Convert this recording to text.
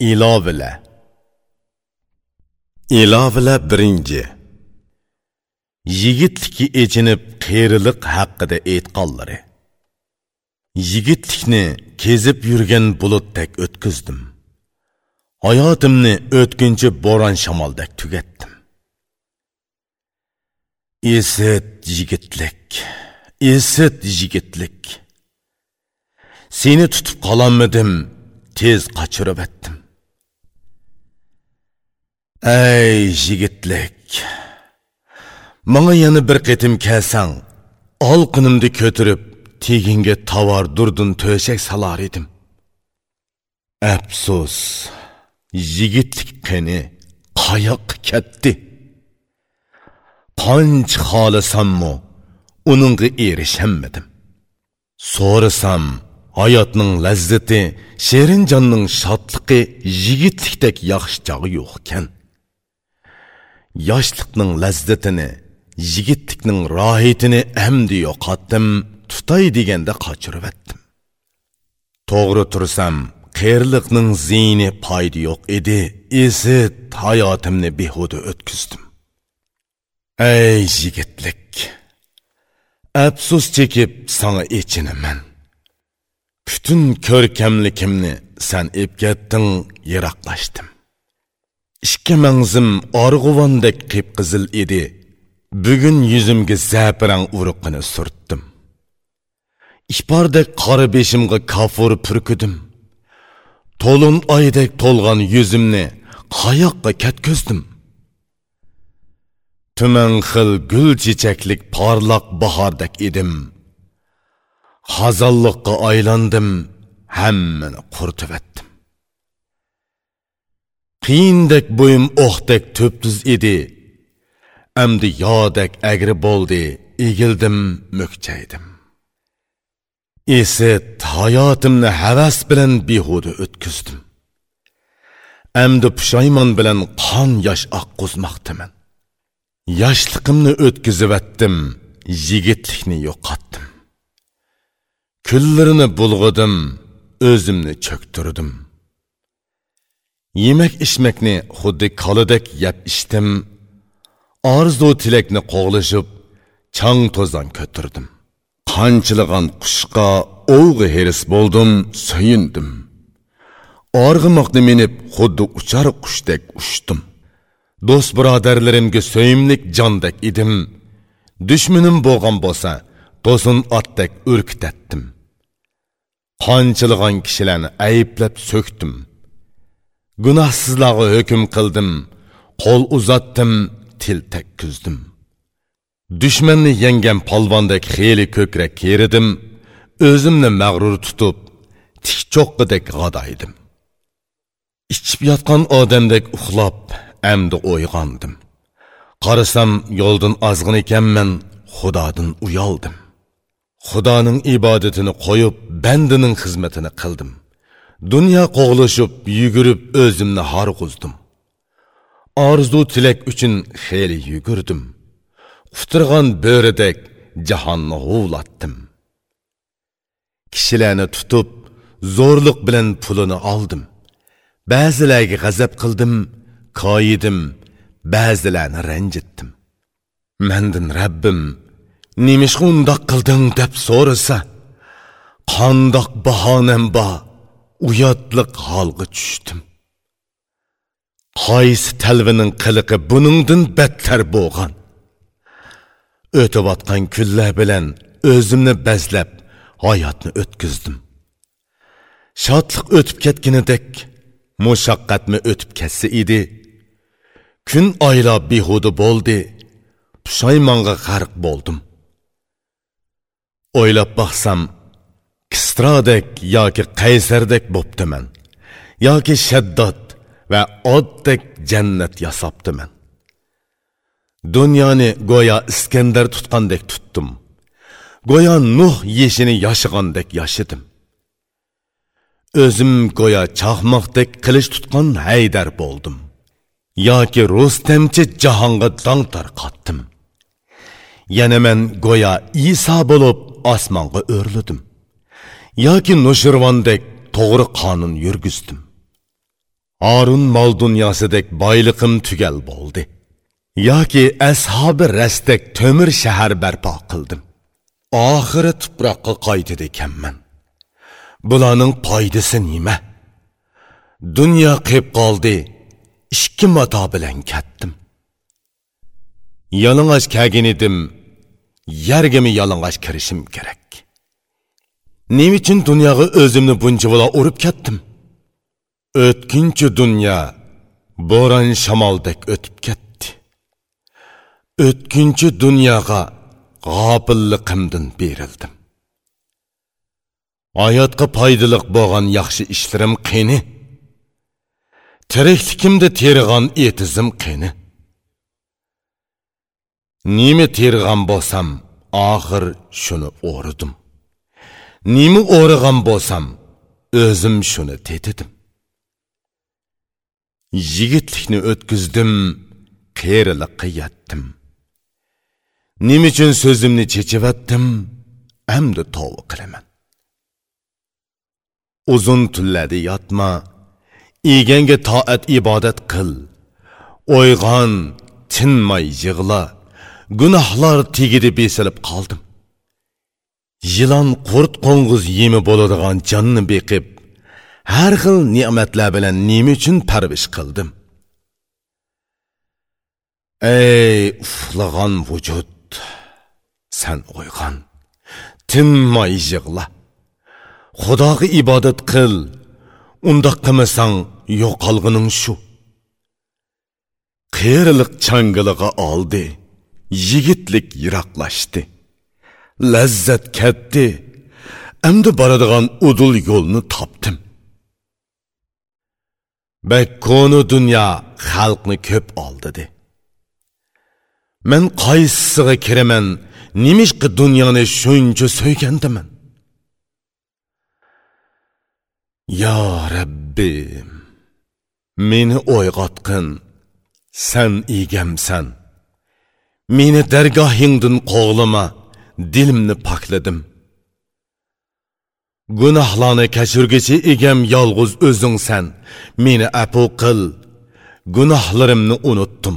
ilovila ilovila birinchi. Yigitlikka echinib qeriliq haqida aytqanlari yigitlikni kezib yurgan bulutdek o'tkazdim. Hayotimni o'tkinchi bo'ron shamoldek tugatdim. Esit yigitlik esit yigitlik. Seni tutib qololmadim tez qochirib ey yigitlik manga yana bir qitim kelsang olqinimni ko'tirib teginga tovar durdun to'shak salar edim. Afsus yigitlik qani qayoqqa ketdi? Qancha xohlasammu uningga erishamadim so'rasam hayotning lazzati sherinjonning shodligi yigitlikdek yaxshi chog'i yo'q ekan. Yoshlikning lazzatini yigitlikning rohitini hamdi yo'qotdim tutay deganda qochirib etdim to'g'ri tursam qiyirliqning ziyni foyda yo'q edi esi hayotimni behuda o'tkazdim. Ey yigitlik afsus chekib sana echinaman. Butun ko'rkamlikimni san epkatding yiroqlashdim ikki mangzim org'uvondek qip qizil edi. Bugun yuzimga zaprang uruqini surtdim. Ipordek qora beshimga kafur purkidim. To'lin oydek to'lg'an yuzimni qayoqqa ketkizdim tuman xil gul chechaklik porloq bahordek edim. Xazonliqqa aylandim hammani quritib etdim. Qiyindek bo'yim o'qdek to'ptuz edi. Amdi yodek agri bo'ldi egildim mo'kchaydim esi hayotimni havas bilan behuda o'tkazdim. Amdi pushaymon bilan qon yosh oqquzmoqdaman yoshliqimni o'tkazibatdim yigitlikni yo'qotdim. Kunlarini bulg'idim o'zimni cho'ktirdim. Yemak ichmakni xuddi kolidek yeb ichdim orzu tilakni qo'g'lishib chang to'zon ko'tirdim qanchilag'an qushqa o'g'i heris bo'ldim suyindim org'imoqni minib xuddi uchar qushdek uchdim do'st birodarlarimga so'yimlik jondek edim dushmanim bo'lgan bo'lsa to'sin otdek o'rkitatdim qanchilag'an kishilarni ayblab so'kdim. Gunohsizlarga hukm qildim. Qo'l uzatdim til takkuzdim. Dushmanni yenggan polvondek xeli ko'krak keridim. O'zimni mag'rur tutib tik cho'qqidek g'adaydim ichib yotgan odamdek uxlab amdi uyg'ondim qarasam yo'ldan ozg'in ekanman xudodan uyaldim. Xudoning ibodatini qo'yib bandining xizmatini qildim. Dunyo qo'g'lashib yugurib o'zimni harg'uzdim orzu tilak uchun xeli yugurdim. Qutirg'an bo'ridek jahonni huvlatdim kishilarni tutib zo'rliq bilan pulini oldim. Ba'zilarga g'azab qildim koyidim ba'zilarni ranjitdim mandin rabbim nemishqa undoq qilding deb so'rasa qandoq bahonam bor uyatliq holga tushdim. Qaysi talvining qiliqi buningdan battar bo'lgan? O'tayotgan kunlar bilan o'zimni bazlab hayotni o'tkazdim. Shodliq o'tib ketganidek mushaqqatmi o'tib ketsa edi. Kun oylab behuda bo'ldi pushaymonga g'arq bo'ldim. O'ylab baxsam kisrodek yoki qaysardek bo'ptiman. Yoki shaddod va oddek jannat yasabdiman dunyoni go'yo iskandar tutgandek tutdim. Go'yo nuh yeshini yashig'andek yashidim o'zim go'yo chaqmoqdek qilich tutgan haydar bo'ldim. Yoki rustamchi jahonga dong tarqatdim yana men go'yo iso bo'lib osmonga o'rlidim. Yoki nushirvondek to'g'ri qonun yurgizdim Arun mol dunyosidek boyliqim tugal bo'ldi. yoki ashobi rasdek to'mir shahar barpo qildim. Oxiri tuproqqa qaytdi ekanman. Bularning foydasi nima? Dunyo qilib qoldi. Ikki mato bilan ketdim. Yalang'och kagin edim. Yergami yalang'och kirishim kerak. Nima uchun dunyoga o'zimni buncha bo'la urib ketdim? O'tkinchi dunyo bo'ron shamoldek o'tib ketdi. O'tkinchi dunyoga g'ofilliqimdan berildim. Hayotga foydali bo'lgan yaxshi ishlarim qani? Tiriklikimda terg'an etizim qani? Nima terg'an bo'lsam, oxir shuni o'ridim. Nima o'rig'an bo'lsam, o'zim shuni tetidim. Yigitlikni o'tkizdim, qeriliqqa yatdim Nima uchun so'zimni chechivatdim, amdi tovi qilaman. Uzun tunlarda yotma, eganga toat ibodat qil. O'yg'on, tinmay yig'la. Gunohlar tegidi besilib qoldim. Yilon qurt qo'ng'iz yemi bo'ladigan jonni beqib, har xil ne'matlar bilan nima uchun parvish qildim? Ey uflagan vujud, sen uyg'on, tinmay yig'la. Xudoga ibodat qil. Unda qilmasang yo'qolg'ining shu. Qiyirliq changiliga oldi. Yigitlik yiroqlashdi. Lazzat ketdi. Endi boradigan udul yo'lni topdim. Bakkonu dunyo xalqni ko'p oldi. Men qaysisiga kiraman? Nimishqi dunyoni shuncha so'ygandiman? Ya Rabbim, meni o'yg'otqin, sen egamsan. Meni dargohingdan qo'g'lama, dilimni pakladim. Gunohlarni kechirgichi egam yolg'iz o'zingsan. Meni apu qil. Gunohlarimni unutdim.